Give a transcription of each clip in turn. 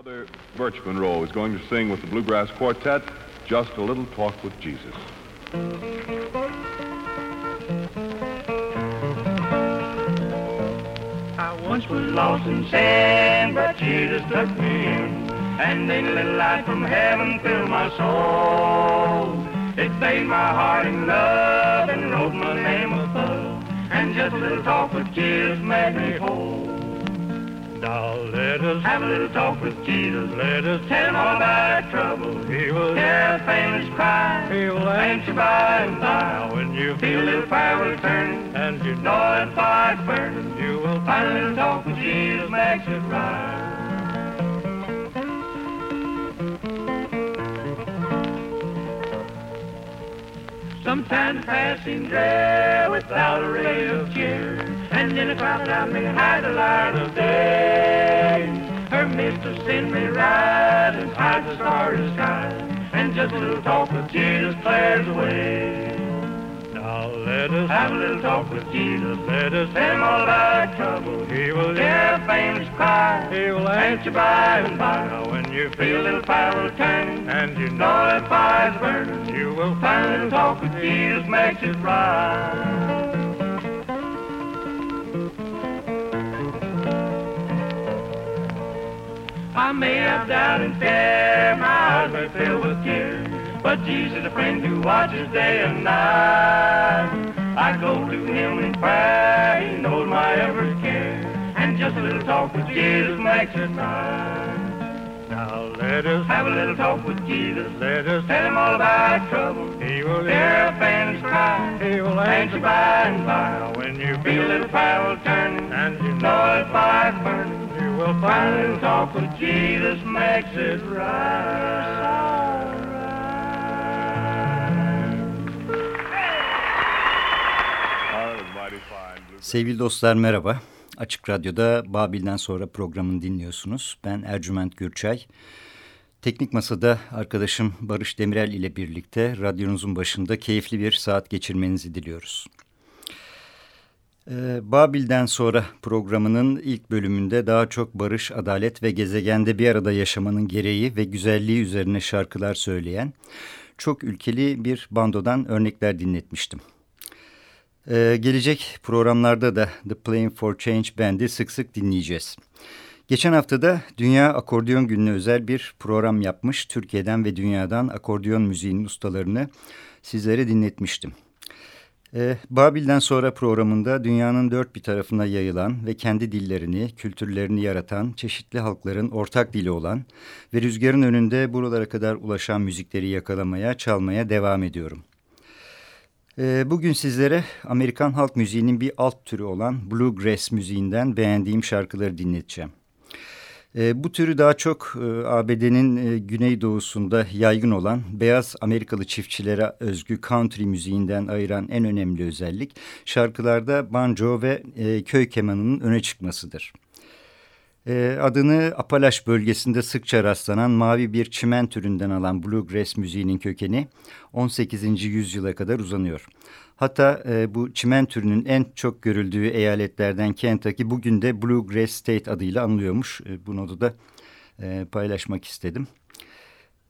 Brother Birch Monroe is going to sing with the Bluegrass Quartet Just a Little Talk with Jesus. I once was lost in sin, but Jesus took me in. And a little light from heaven filled my soul. It bathed my heart in love and wrote my name above. And just a little talk with Jesus made me whole. Now let us have a little talk with Jesus. Let us tell him all about our trouble. He will hear famous cry. He will answer by and by. When you feel a little fire will turn and you know that fire's burning, you will find a little talk with Jesus makes it right. Sometimes passing dread without a ray of cheer, and in a cloud cloud may hide the light of day. Her mist will send me right and hide the starry sky, and just a little talk with Jesus clears away. Now let us have a little talk with Jesus. Let us tell him all our trouble. He will hear a famous cry. He will answer by and by. Now when you feel a little fire will turn, and you know that fire's burning, you will find a little talk with Jesus makes it right. I may have doubt and fear, my eyes may fill with tears. But Jesus, a friend who watches day and night. I go to him in prayer, he knows my every care. And just a little talk with Jesus makes it right. Now let us have a little talk with Jesus. Let us tell him all about our trouble. He will hear a famous cry. He will answer by and by. When you feel a little fire will turn, and you know that fire burning, a little talk with Jesus makes it right. Sevgili dostlar merhaba. Açık Radyo'da Babil'den sonra programını dinliyorsunuz. Ben Ercüment Gürçay. Teknik Masa'da arkadaşım Barış Demirel ile birlikte radyonuzun başında keyifli bir saat geçirmenizi diliyoruz. Ee, Babil'den sonra programının ilk bölümünde daha çok barış, adalet ve gezegende bir arada yaşamanın gereği ve güzelliği üzerine şarkılar söyleyen çok ülkeli bir bandodan örnekler dinletmiştim. Ee, gelecek programlarda da The Playing for Change Band'i sık sık dinleyeceğiz. Geçen haftada Dünya Akordeon Günü'ne özel bir program yapmış. Türkiye'den ve dünyadan akordeon müziğinin ustalarını sizlere dinletmiştim. Ee, Babil'den sonra programında dünyanın dört bir tarafına yayılan ve kendi dillerini, kültürlerini yaratan, çeşitli halkların ortak dili olan ve rüzgarın önünde buralara kadar ulaşan müzikleri yakalamaya, çalmaya devam ediyorum. Ee, bugün sizlere Amerikan halk müziğinin bir alt türü olan bluegrass müziğinden beğendiğim şarkıları dinleteceğim. Ee, bu türü daha çok e, ABD'nin e, güneydoğusunda yaygın olan beyaz Amerikalı çiftçilere özgü country müziğinden ayıran en önemli özellik şarkılarda banjo ve e, köy kemanının öne çıkmasıdır. Adını Apalaş bölgesinde sıkça rastlanan mavi bir çimen türünden alan bluegrass müziğinin kökeni 18. yüzyıla kadar uzanıyor. Hatta e, bu çimen türünün en çok görüldüğü eyaletlerden Kentucky bugün de Bluegrass State adıyla anılıyormuş. E, bunu da e, paylaşmak istedim.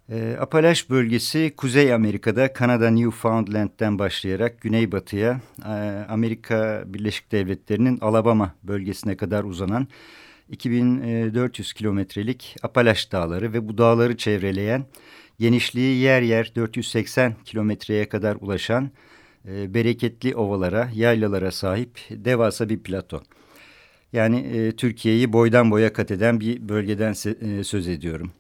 E, Apalaş bölgesi Kuzey Amerika'da Kanada Newfoundland'den başlayarak güneybatıya e, Amerika Birleşik Devletleri'nin Alabama bölgesine kadar uzanan 2400 kilometrelik Apalaş Dağları ve bu dağları çevreleyen genişliği yer yer 480 kilometreye kadar ulaşan e, bereketli ovalara, yaylalara sahip devasa bir plato. Yani e, Türkiye'yi boydan boya kat eden bir bölgeden e, söz ediyorum.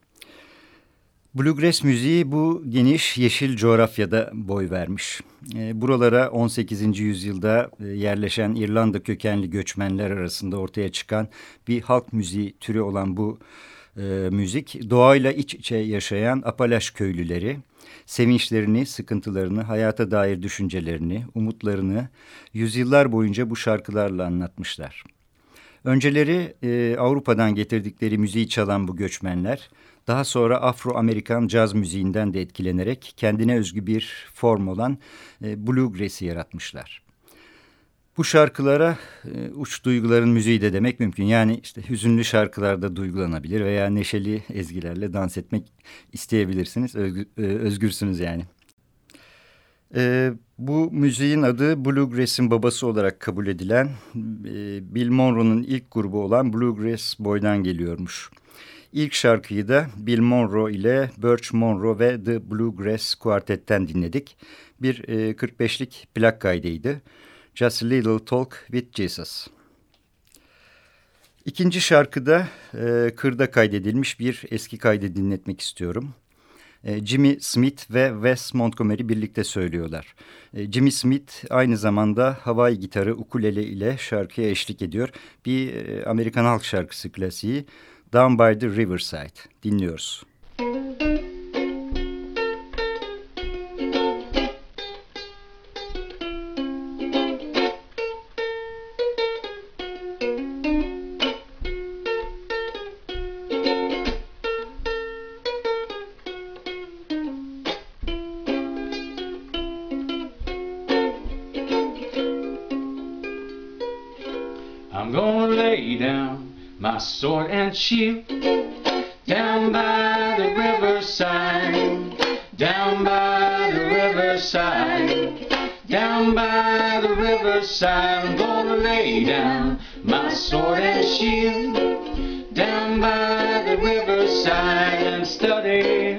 Bluegrass müziği bu geniş yeşil coğrafyada boy vermiş. E, buralara 18. yüzyılda e, yerleşen İrlanda kökenli göçmenler arasında ortaya çıkan bir halk müziği türü olan bu e, müzik doğayla iç içe yaşayan Apalaş köylüleri sevinçlerini, sıkıntılarını, hayata dair düşüncelerini, umutlarını yüzyıllar boyunca bu şarkılarla anlatmışlar. Önceleri e, Avrupa'dan getirdikleri müziği çalan bu göçmenler daha sonra Afro-Amerikan caz müziğinden de etkilenerek kendine özgü bir form olan e, bluegrass'i yaratmışlar. Bu şarkılara e, uç duyguların müziği de demek mümkün. Yani işte hüzünlü şarkılarda duygulanabilir veya neşeli ezgilerle dans etmek isteyebilirsiniz. E, özgürsünüz yani. E, bu müziğin adı Bluegrass'in babası olarak kabul edilen e, Bill Monroe'nun ilk grubu olan Bluegrass Boy'dan geliyormuş. İlk şarkıyı da Bill Monroe ile Birch Monroe ve The Bluegrass Quartet'ten dinledik. Bir e, 45'lik plak kaydıydı. Just a Little Talk with Jesus. İkinci şarkıda e, kırda kaydedilmiş bir eski kaydı dinletmek istiyorum. E, Jimmy Smith ve Wes Montgomery birlikte söylüyorlar. E, Jimmy Smith aynı zamanda havai gitarı ukulele ile şarkıya eşlik ediyor. Bir e, Amerikan halk şarkısı klasiği Down by the Riverside dinliyoruz. Müzik sword and shield down by the riverside, down by the riverside, down by the riverside. I'm gonna lay down my sword and shield down by the riverside and study.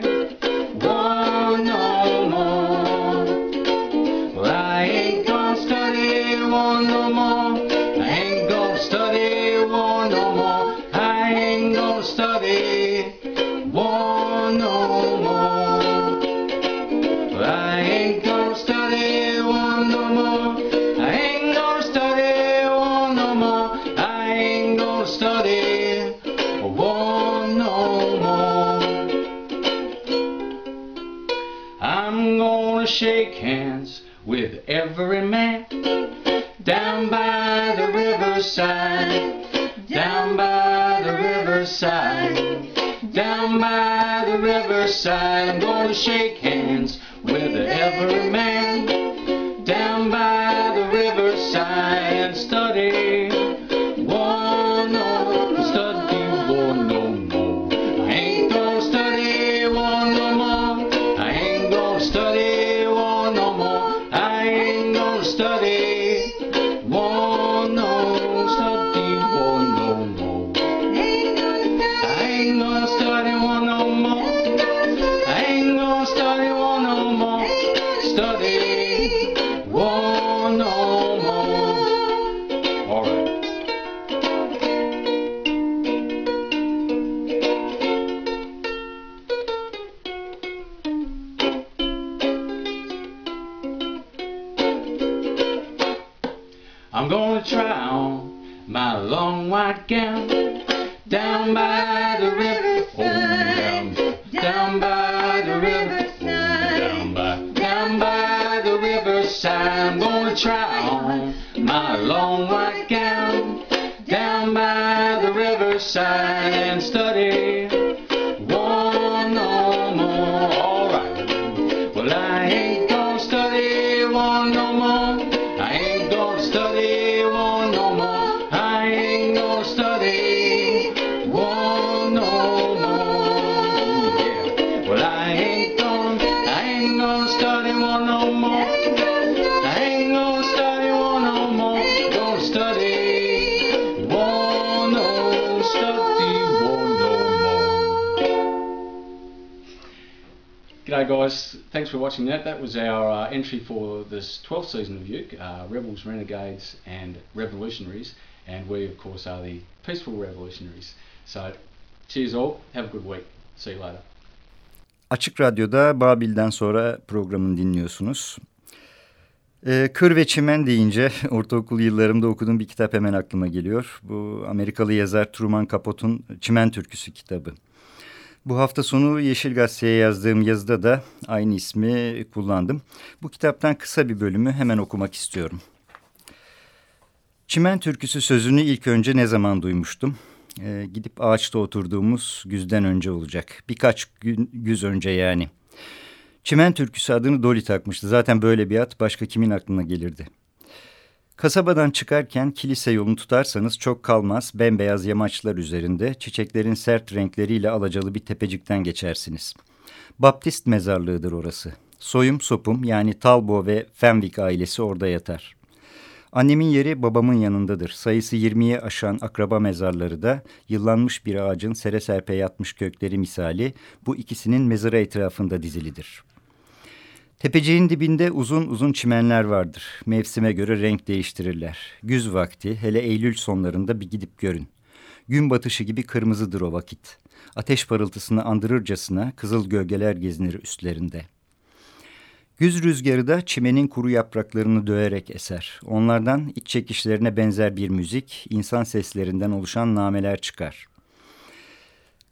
I'm gonna try on my long white gown down by the river. Oh, down, down by the river. Oh, down by, down by the riverside. I'm gonna try on my long white gown down by the riverside and stuff. Guys, thanks for watching that. That was our uh, entry for this 12th season of Uke, uh, Rebels, Renegades and Revolutionaries. And we, of course, are the peaceful revolutionaries. So, cheers all. Have a good week. See you later. Açık Radyo'da Babil'den sonra programını dinliyorsunuz. Ee, Kır ve Çimen deyince ortaokul yıllarımda okuduğum bir kitap hemen aklıma geliyor. Bu Amerikalı yazar Truman Capote'un Çimen Türküsü kitabı. Bu hafta sonu Yeşil Gazete'ye yazdığım yazıda da aynı ismi kullandım. Bu kitaptan kısa bir bölümü hemen okumak istiyorum. Çimen türküsü sözünü ilk önce ne zaman duymuştum? Ee, gidip ağaçta oturduğumuz güzden önce olacak. Birkaç gün, güz önce yani. Çimen türküsü adını Dolly takmıştı. Zaten böyle bir at başka kimin aklına gelirdi? Kasabadan çıkarken kilise yolunu tutarsanız çok kalmaz bembeyaz yamaçlar üzerinde çiçeklerin sert renkleriyle alacalı bir tepecikten geçersiniz. Baptist mezarlığıdır orası. Soyum sopum yani Talbo ve Fenwick ailesi orada yatar. Annemin yeri babamın yanındadır. Sayısı 20'ye aşan akraba mezarları da yıllanmış bir ağacın sere serpe yatmış kökleri misali bu ikisinin mezarı etrafında dizilidir. Tepeciğin dibinde uzun uzun çimenler vardır. Mevsime göre renk değiştirirler. Güz vakti hele Eylül sonlarında bir gidip görün. Gün batışı gibi kırmızıdır o vakit. Ateş parıltısını andırırcasına kızıl gölgeler gezinir üstlerinde. Güz rüzgarı da çimenin kuru yapraklarını döverek eser. Onlardan iç çekişlerine benzer bir müzik, insan seslerinden oluşan nameler çıkar.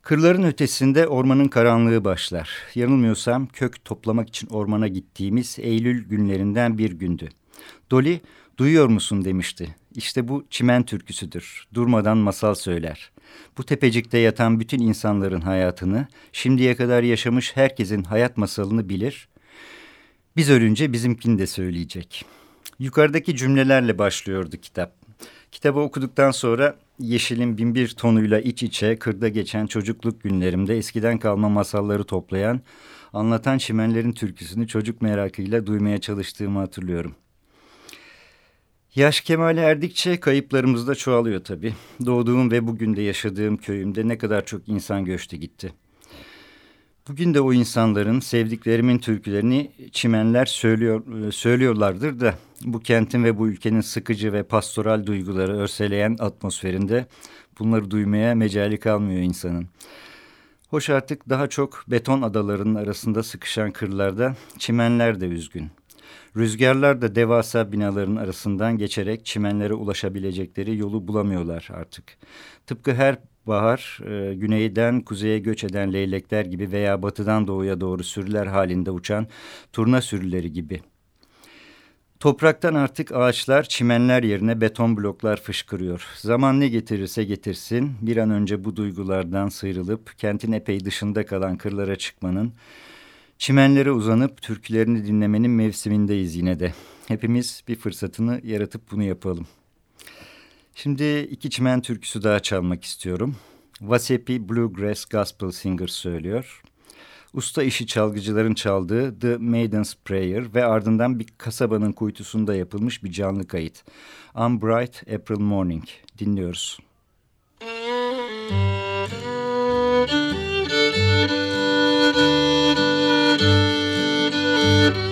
Kırların ötesinde ormanın karanlığı başlar. Yanılmıyorsam kök toplamak için ormana gittiğimiz Eylül günlerinden bir gündü. Dolly, duyuyor musun demişti. İşte bu çimen türküsüdür. Durmadan masal söyler. Bu tepecikte yatan bütün insanların hayatını, şimdiye kadar yaşamış herkesin hayat masalını bilir. Biz ölünce bizimkini de söyleyecek. Yukarıdaki cümlelerle başlıyordu kitap. Kitabı okuduktan sonra Yeşil'in binbir tonuyla iç içe kırda geçen çocukluk günlerimde eskiden kalma masalları toplayan, anlatan çimenlerin türküsünü çocuk merakıyla duymaya çalıştığımı hatırlıyorum. Yaş kemale erdikçe kayıplarımız da çoğalıyor tabii. Doğduğum ve bugün de yaşadığım köyümde ne kadar çok insan göçtü gitti. Bugün de o insanların sevdiklerimin türkülerini çimenler söylüyor, söylüyorlardır da bu kentin ve bu ülkenin sıkıcı ve pastoral duyguları örseleyen atmosferinde bunları duymaya mecali kalmıyor insanın. Hoş artık daha çok beton adalarının arasında sıkışan kırlarda çimenler de üzgün. Rüzgarlar da devasa binaların arasından geçerek çimenlere ulaşabilecekleri yolu bulamıyorlar artık. Tıpkı her bahar e, güneyden kuzeye göç eden leylekler gibi veya batıdan doğuya doğru sürüler halinde uçan turna sürüleri gibi. Topraktan artık ağaçlar, çimenler yerine beton bloklar fışkırıyor. Zaman ne getirirse getirsin bir an önce bu duygulardan sıyrılıp kentin epey dışında kalan kırlara çıkmanın, çimenlere uzanıp türkülerini dinlemenin mevsimindeyiz yine de. Hepimiz bir fırsatını yaratıp bunu yapalım. Şimdi iki çimen türküsü daha çalmak istiyorum. Vasepi Bluegrass Gospel Singer söylüyor. Usta işi çalgıcıların çaldığı The Maiden's Prayer ve ardından bir kasabanın kuytusunda yapılmış bir canlı kayıt. On Bright April Morning dinliyoruz. Música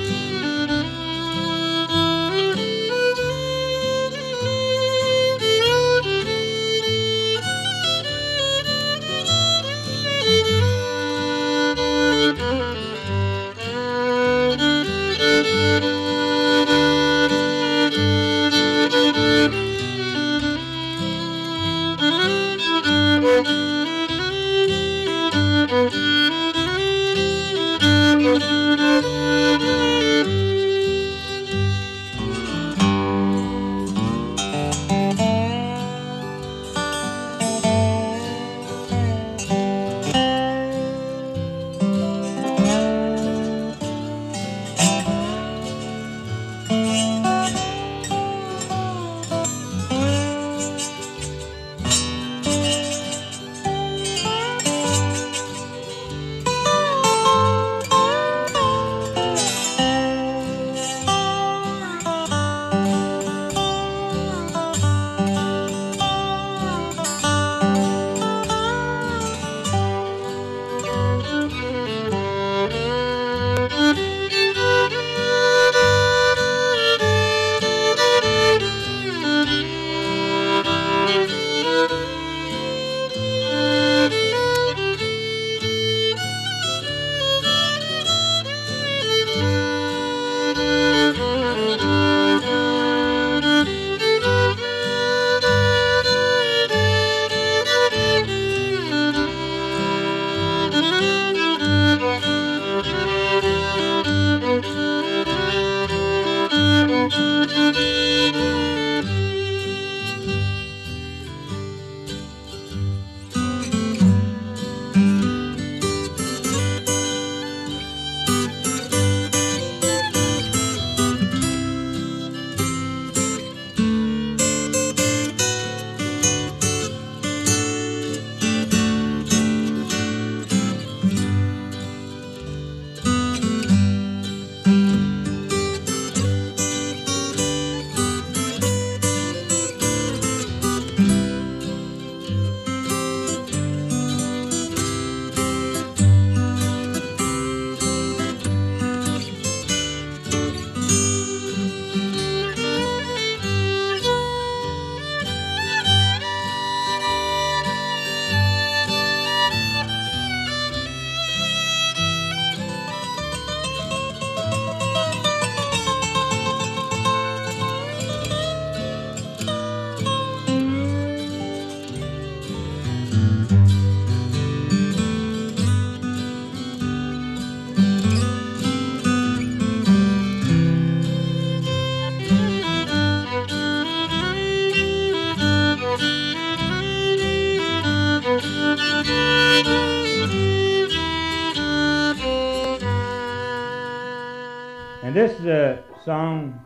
song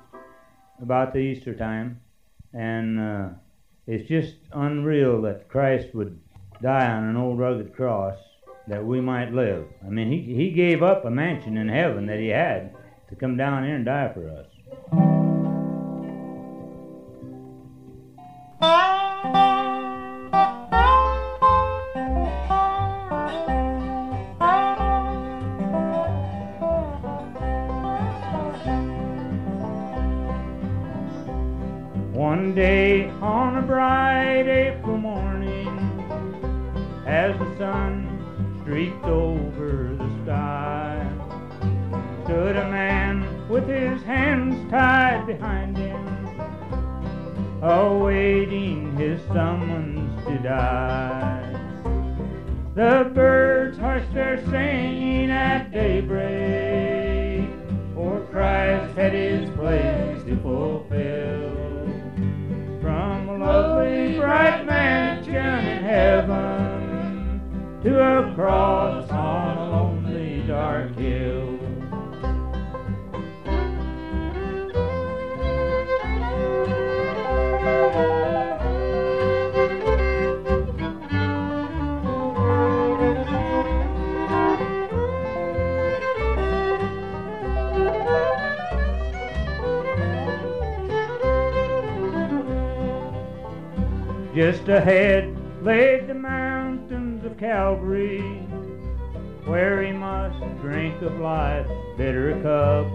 about the Easter time, and uh, it's just unreal that Christ would die on an old rugged cross that we might live. I mean, he, he gave up a mansion in heaven that he had to come down here and die for us. One day on a bright April morning, as the sun streaked over the sky, stood a man with his hands tied behind him, awaiting his summons to die. The birds hushed their singing at daybreak, for Christ had his place to fulfill. Bright mansion in heaven to a cross on a lonely dark hill. Just ahead laid the mountains of Calvary, where he must drink of life's bitter cup.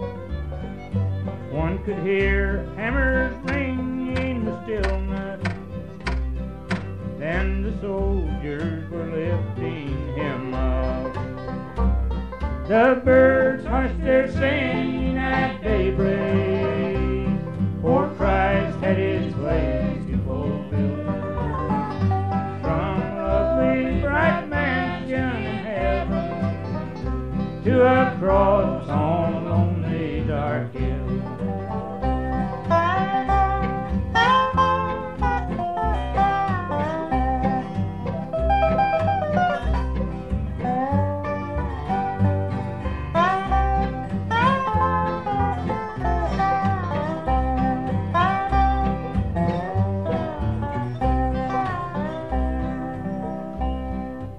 One could hear hammers ringing in the stillness. Then the soldiers were lifting him up. The birds hushed their singing at daybreak, for Christ had his place you have crossed on lonely dark hill.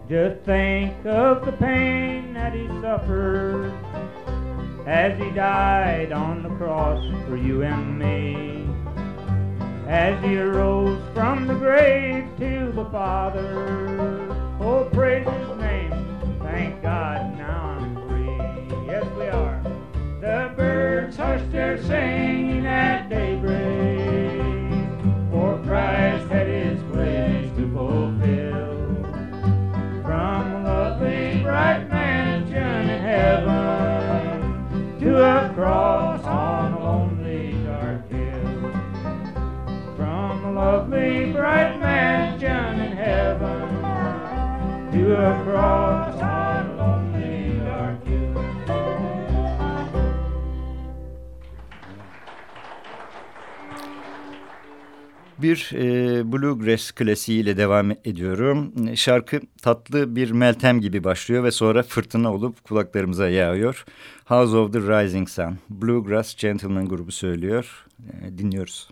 Just think of the pain that he suffered as he died on the cross for you and me. As he arose from the grave to the Father, oh, praise his name. Thank God, now I'm free. Yes, we are. The birds hushed their singing Bir e, bluegrass klasiğiyle devam ediyorum. Şarkı tatlı bir meltem gibi başlıyor ve sonra fırtına olup kulaklarımıza yağıyor. House of the Rising Sun, Bluegrass Gentleman grubu söylüyor. E, dinliyoruz.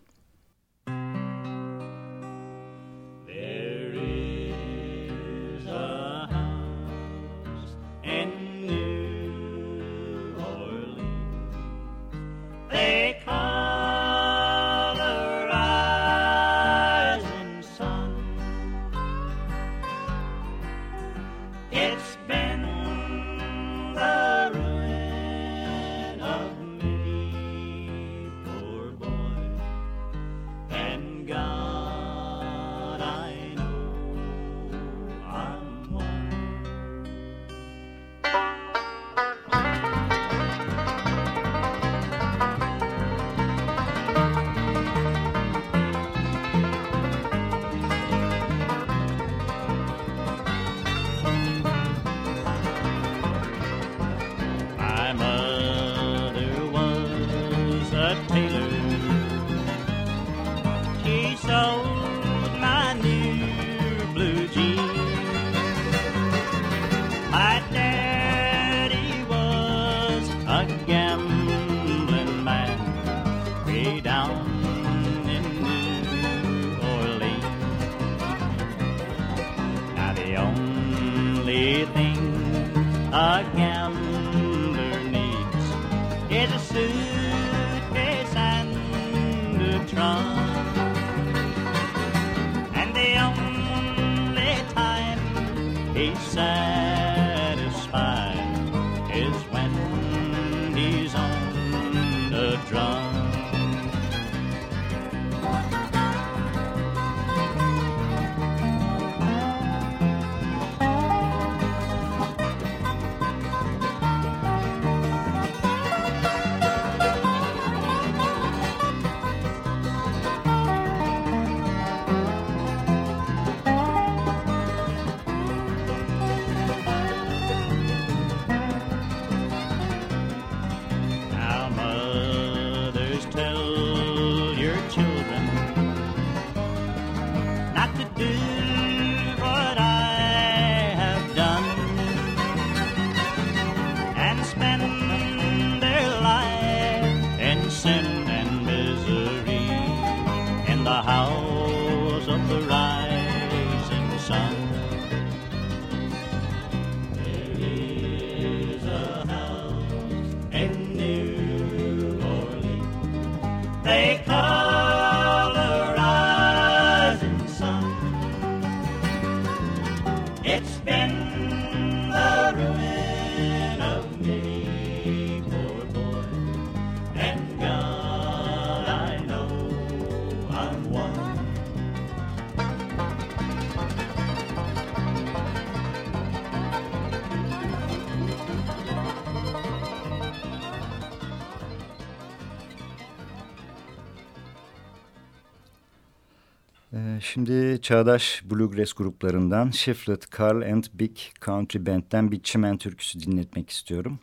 çağdaş bluegrass gruplarından Shiflet Carl and Big Country Band'den bir çimen türküsü dinletmek istiyorum.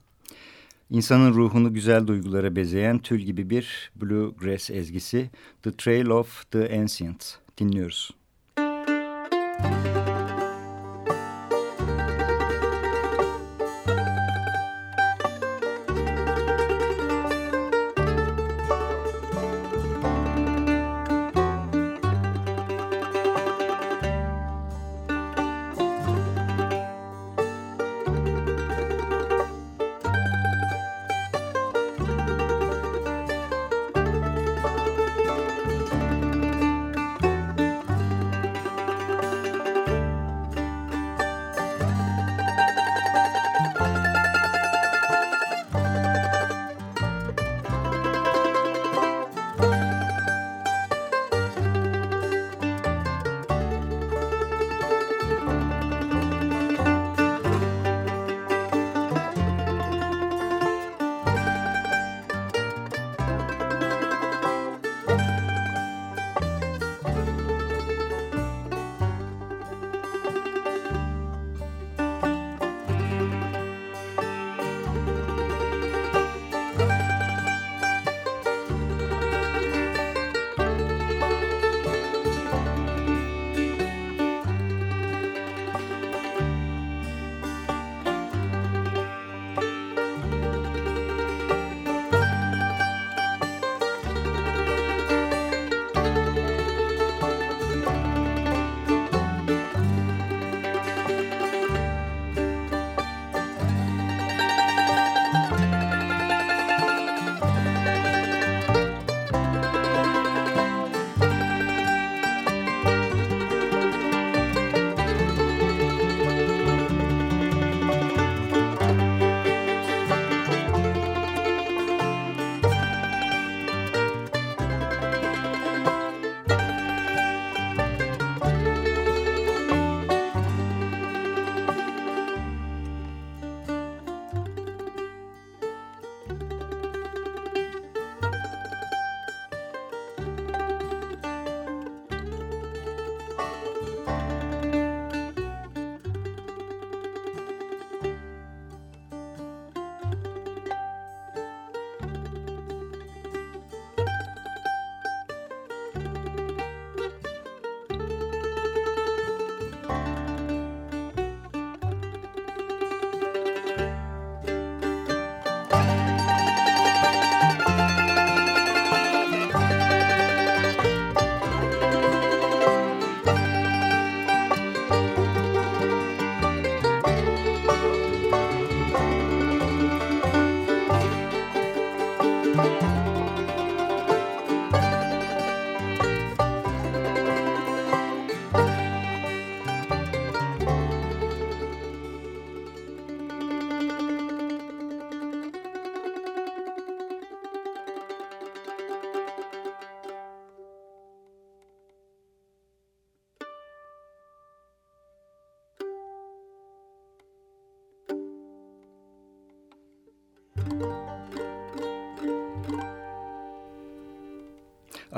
İnsanın ruhunu güzel duygulara bezeyen tül gibi bir bluegrass ezgisi The Trail of the Ancients dinliyoruz.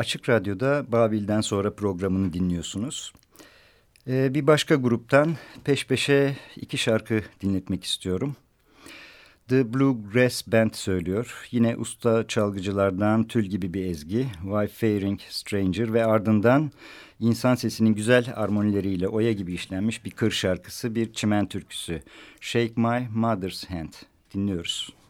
Açık Radyo'da Babil'den sonra programını dinliyorsunuz. Ee, bir başka gruptan peş peşe iki şarkı dinletmek istiyorum. The Bluegrass Band söylüyor. Yine usta çalgıcılardan tül gibi bir ezgi. Why Faring Stranger ve ardından insan sesinin güzel armonileriyle oya gibi işlenmiş bir kır şarkısı, bir çimen türküsü. Shake My Mother's Hand dinliyoruz.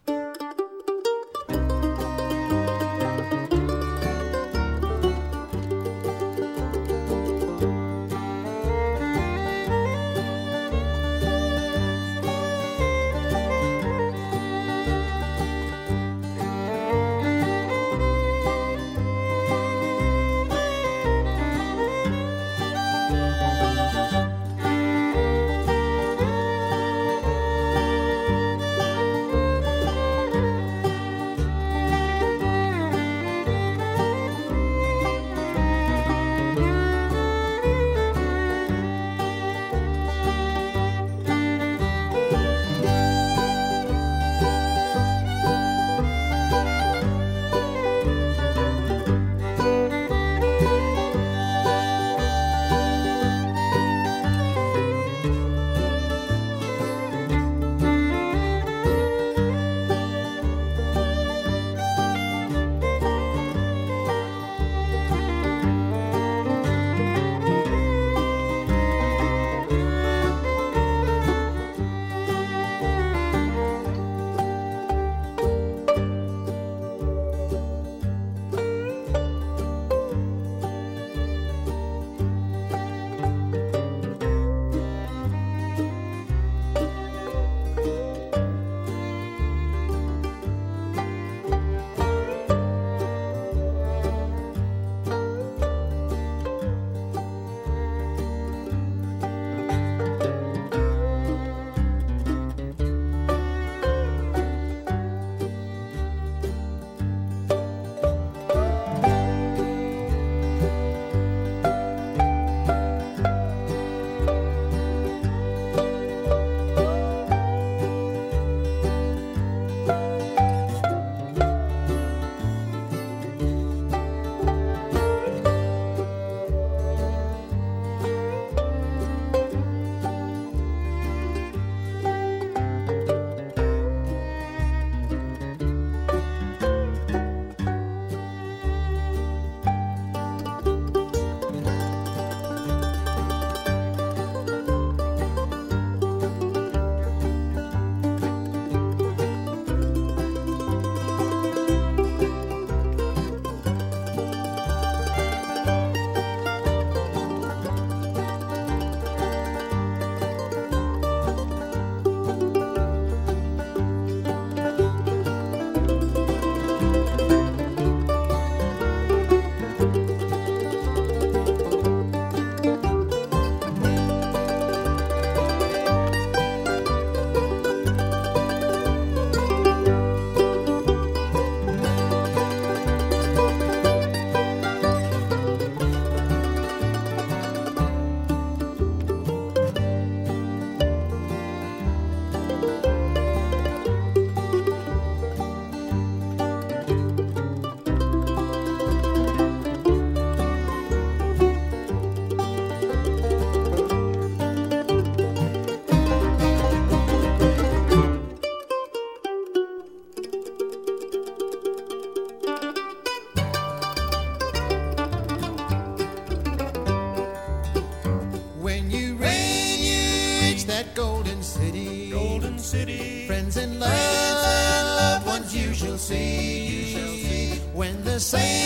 city. Friends and loved ones you shall see. You shall see when the same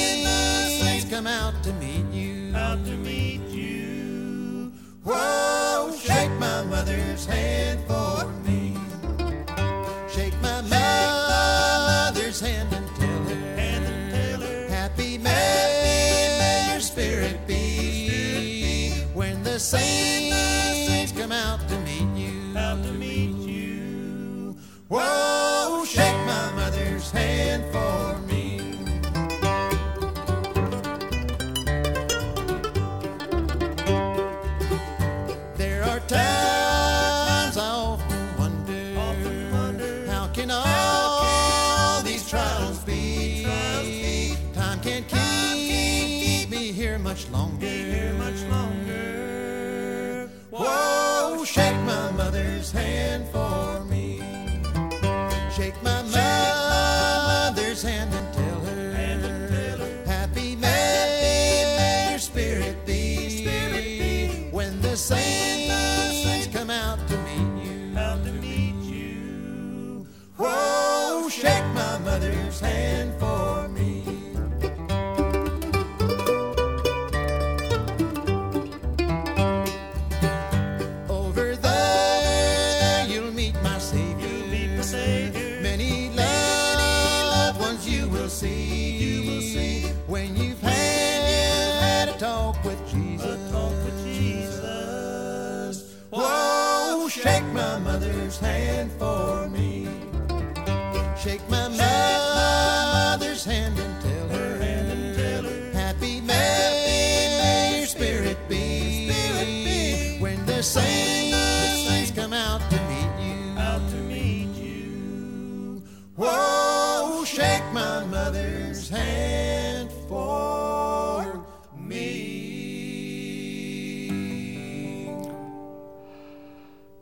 much longer. Here much longer. Whoa, shake my mother's hand hand for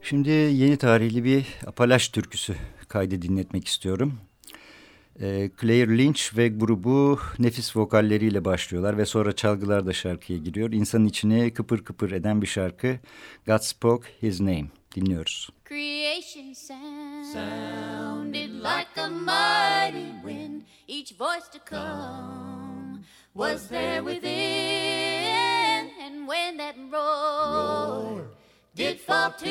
Şimdi yeni tarihli bir Apalaş türküsü kaydı dinletmek istiyorum. Ee, Claire Lynch ve grubu nefis vokalleriyle başlıyorlar ve sonra çalgılar da şarkıya giriyor. İnsanın içini kıpır kıpır eden bir şarkı God Spoke His Name dinliyoruz. Creation sound sounded like a mighty wind. Each voice to come was there within. And when that roar did fall to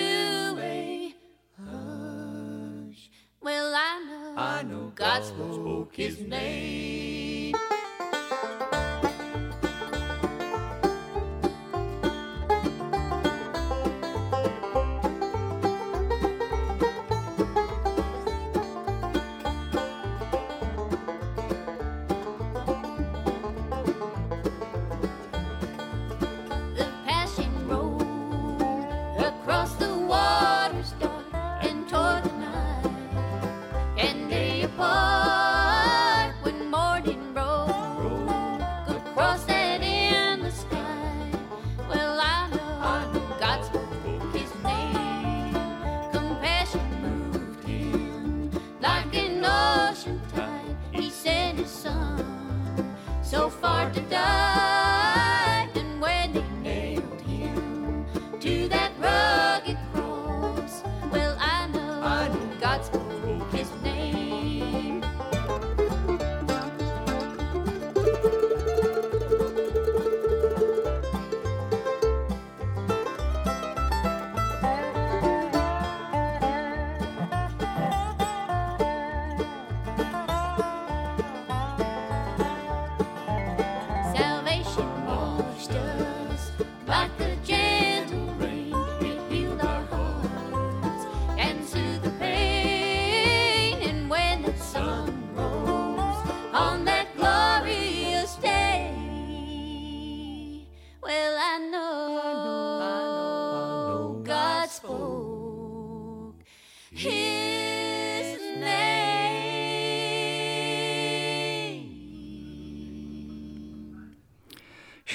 a hush, well, I know, I know God spoke his name.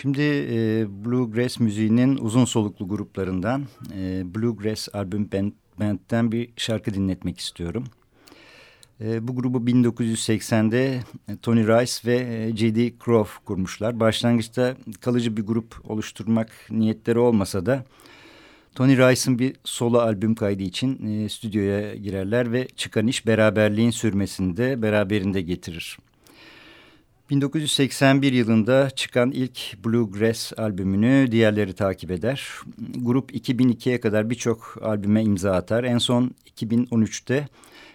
Şimdi e, Bluegrass müziğinin uzun soluklu gruplarından e, Bluegrass albüm band, band'den bir şarkı dinletmek istiyorum. E, bu grubu 1980'de Tony Rice ve e, J.D. Croft kurmuşlar. Başlangıçta kalıcı bir grup oluşturmak niyetleri olmasa da Tony Rice'ın bir solo albüm kaydı için e, stüdyoya girerler ve çıkan iş beraberliğin sürmesini de beraberinde getirir. 1981 yılında çıkan ilk Bluegrass albümünü diğerleri takip eder. Grup 2002'ye kadar birçok albüme imza atar. En son 2013'te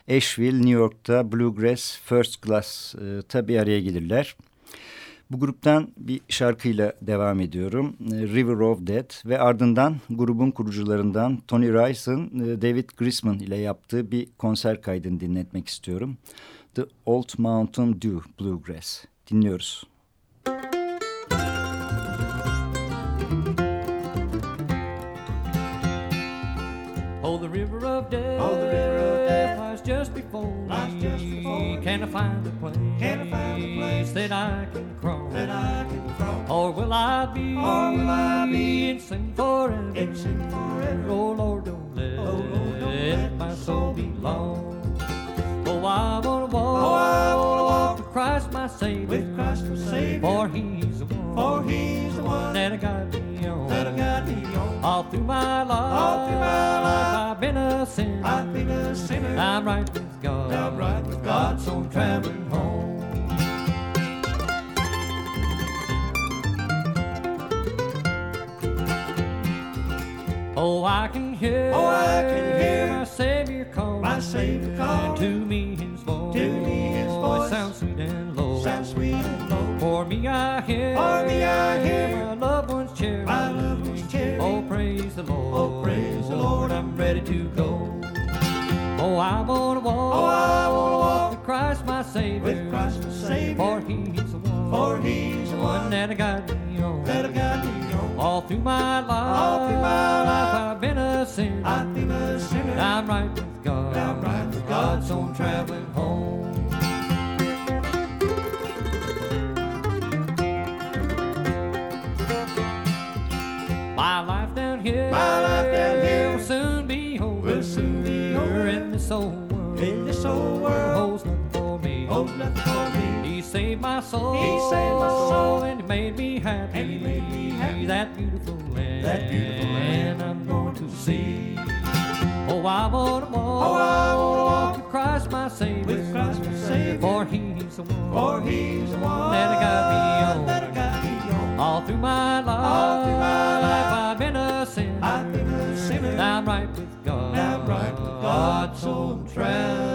Asheville, New York'ta Bluegrass First Class'ta bir araya gelirler. Bu gruptan bir şarkıyla devam ediyorum. River of Death ve ardından grubun kurucularından Tony Rice'ın David Grisman ile yaptığı bir konser kaydını dinletmek istiyorum. The Old Mountain Dew Bluegrass. Dinliyoruz. Oh, the river of death, Oh, the river of death lies just before lies me. just before me. Can I find a place, Can I find a place that I can cross? that I can cross? Or will I be, Or will I be me and sing forever. And sing forever. Oh Lord, don't let, Oh, Lord, don't let my soul be long. Oh, oh, I wanna walk, Oh, I wanna walk with Christ my Savior, with Christ my Savior. for He's the one, For He's the one that got me on, that got me on. all through my life. All through my life. I've been a sinner. I've been a sinner. I'm right with God. I'm right with God, so I'm traveling home. Oh, I can hear, Oh, I can hear my Savior calling, my Savior calling. to me His voice, To sweet and low. Sounds sweet and low. For me I hear, For me I hear my loved ones cheer, My loved ones cheer. Oh, praise the Lord, Oh, praise the Lord. I'm ready to go. Oh, I wanna walk, Oh, I wanna walk with Christ my Savior, with Christ my Savior. for He's the one, For He's the one that got me on, that got me on. all through my life, All through my life. I've been a sinner, I've been a sinner. I'm right with God, I'm right with God, so I'm traveling here, My life down here will soon be over. will soon be over. In this old world, In this old world. holds nothing for me. Oh, nothing for me. He saved my soul. He saved my soul. and he made me happy. And he made me happy. That beautiful land. That beautiful land. I'm going to see. Oh, I wanna walk. Oh, I wanna walk with Christ my Savior. with Christ my Savior. For He's the one. For He's the one that got me on. that got me on. All through my life, All through my life. old travel.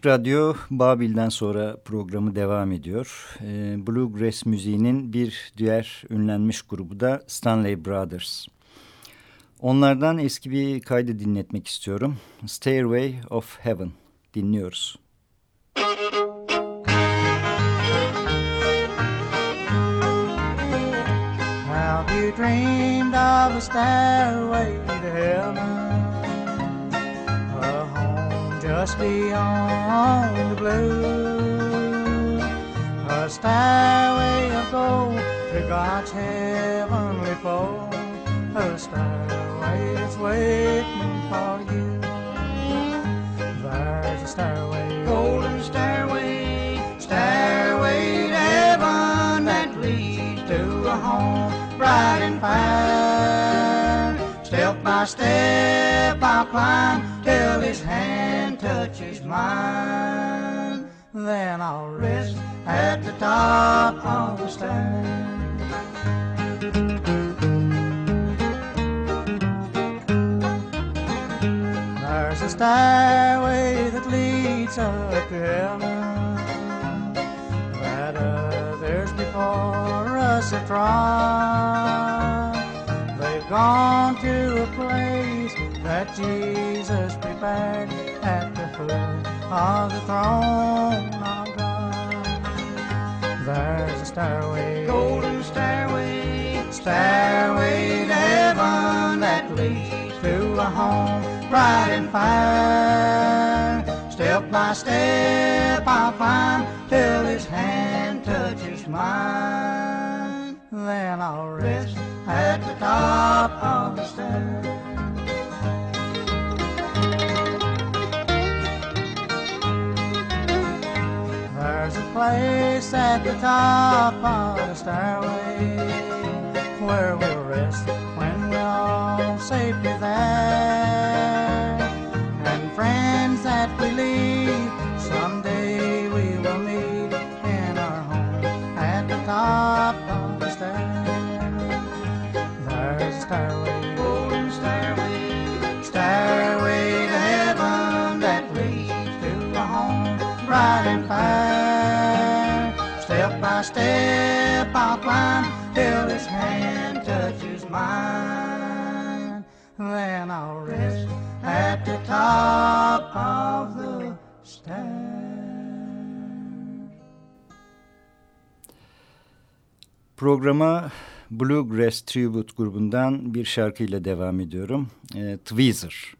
Açık Radyo Babil'den sonra programı devam ediyor. Ee, Bluegrass müziğinin bir diğer ünlenmiş grubu da Stanley Brothers. Onlardan eski bir kaydı dinletmek istiyorum. Stairway of Heaven dinliyoruz. Have you dreamed of a stairway to just beyond the blue. A stairway of gold to God's heavenly fold. A stairway that's waiting for you. There's a stairway, golden stairway, stairway to heaven that leads to a home bright and fine. Step by step I'll climb till his hand touches mine. Then I'll rest at the top of the stairs. There's a stairway that leads up heaven that others before us have trod. They've gone to a that Jesus prepared at the foot of the throne of God. There's a stairway, golden stairway, stairway to heaven that leads to a home bright and fine. Step by step I'll climb till his hand touches mine. Then I'll rest at the top of the stairs. Place at the top of the stairway where we'll rest when we're all safely there. And friends that we leave, someday we will meet in our home at the top of the stairs. There's a stairway, golden stairway, stairway to heaven that leads to a home bright and fair. Mine. Then I'll rest at the top of the stairs. Programa Bluegrass Tribute grubundan bir şarkıyla devam ediyorum. E, Tweezer.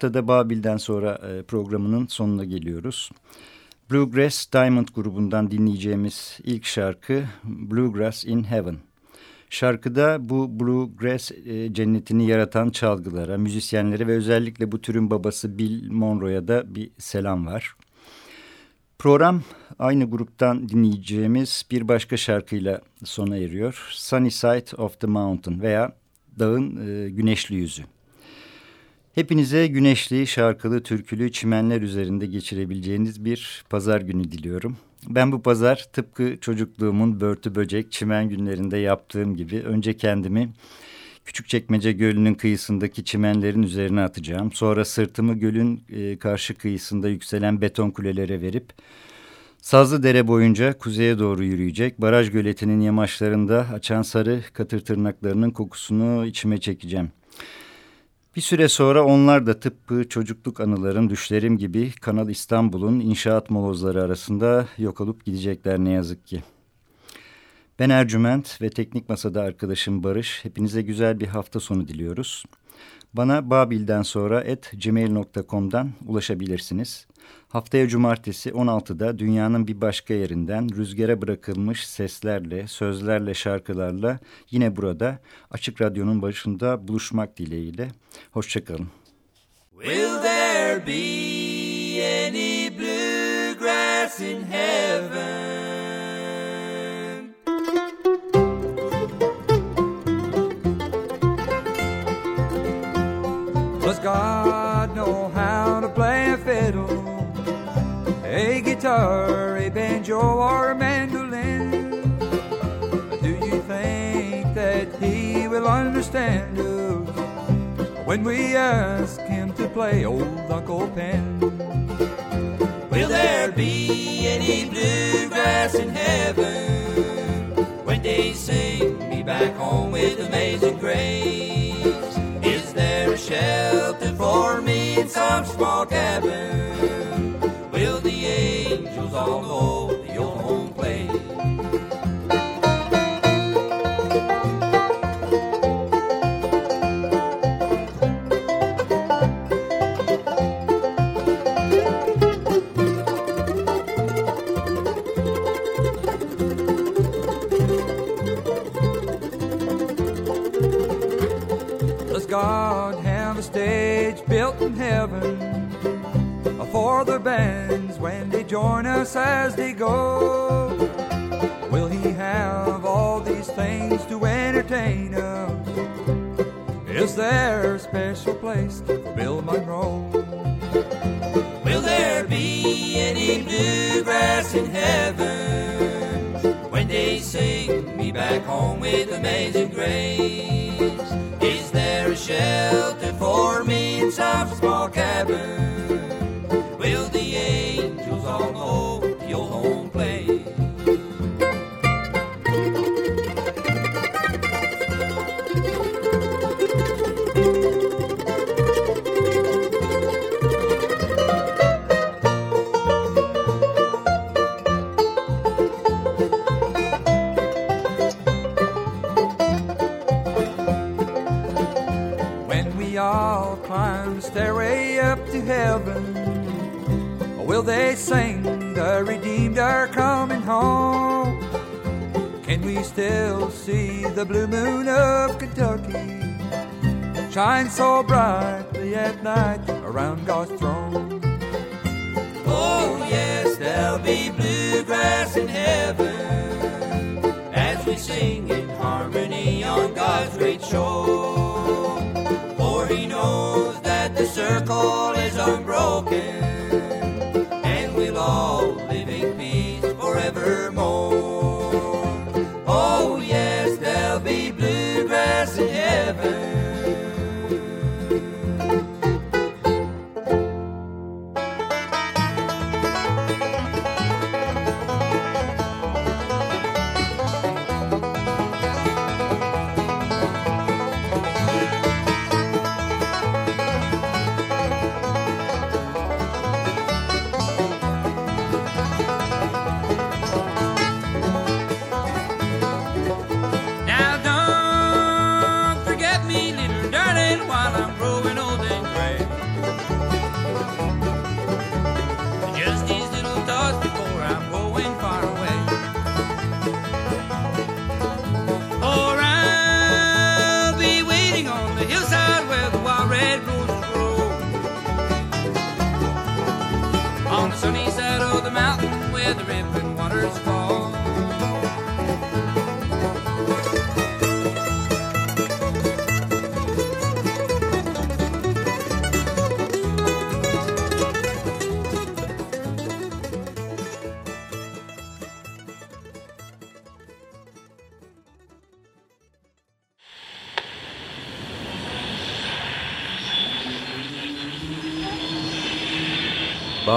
Haftada Babil'den sonra e, programının sonuna geliyoruz. Bluegrass Diamond grubundan dinleyeceğimiz ilk şarkı Bluegrass in Heaven. Şarkıda bu bluegrass e, cennetini yaratan çalgılara, müzisyenlere ve özellikle bu türün babası Bill Monroe'ya da bir selam var. Program aynı gruptan dinleyeceğimiz bir başka şarkıyla sona eriyor. Sunny Side of the Mountain veya Dağın e, Güneşli Yüzü. Hepinize güneşli, şarkılı, türkülü çimenler üzerinde geçirebileceğiniz bir pazar günü diliyorum. Ben bu pazar tıpkı çocukluğumun börtü böcek çimen günlerinde yaptığım gibi önce kendimi Küçükçekmece Gölü'nün kıyısındaki çimenlerin üzerine atacağım. Sonra sırtımı gölün e, karşı kıyısında yükselen beton kulelere verip Sazlı dere boyunca kuzeye doğru yürüyecek. Baraj göletinin yamaçlarında açan sarı katır tırnaklarının kokusunu içime çekeceğim. Bir süre sonra onlar da tıpkı çocukluk anılarım, düşlerim gibi Kanal İstanbul'un inşaat molozları arasında yok olup gidecekler ne yazık ki. Ben Ercüment ve teknik masada arkadaşım Barış. Hepinize güzel bir hafta sonu diliyoruz. Bana Babil'den sonra et gmail.com'dan ulaşabilirsiniz. Haftaya cumartesi 16'da dünyanın bir başka yerinden rüzgara bırakılmış seslerle, sözlerle, şarkılarla yine burada Açık Radyo'nun başında buluşmak dileğiyle. Hoşçakalın. Will there be any bluegrass in heaven? Guitar, a banjo, or a mandolin? Do you think that He will understand us when we ask Him to play old Uncle Pen? Will there be any bluegrass in heaven when they sing me back home with amazing grace? Is there a shelter for me in some small cabin? All know the old home God have a stage built in heaven for the bands when they join us as they go? Will He have all these things to entertain us? Is there a special place for Bill Monroe? Will there be any bluegrass in heaven when they sing me back home with amazing grace? Is there a shelter for me in some small cabin?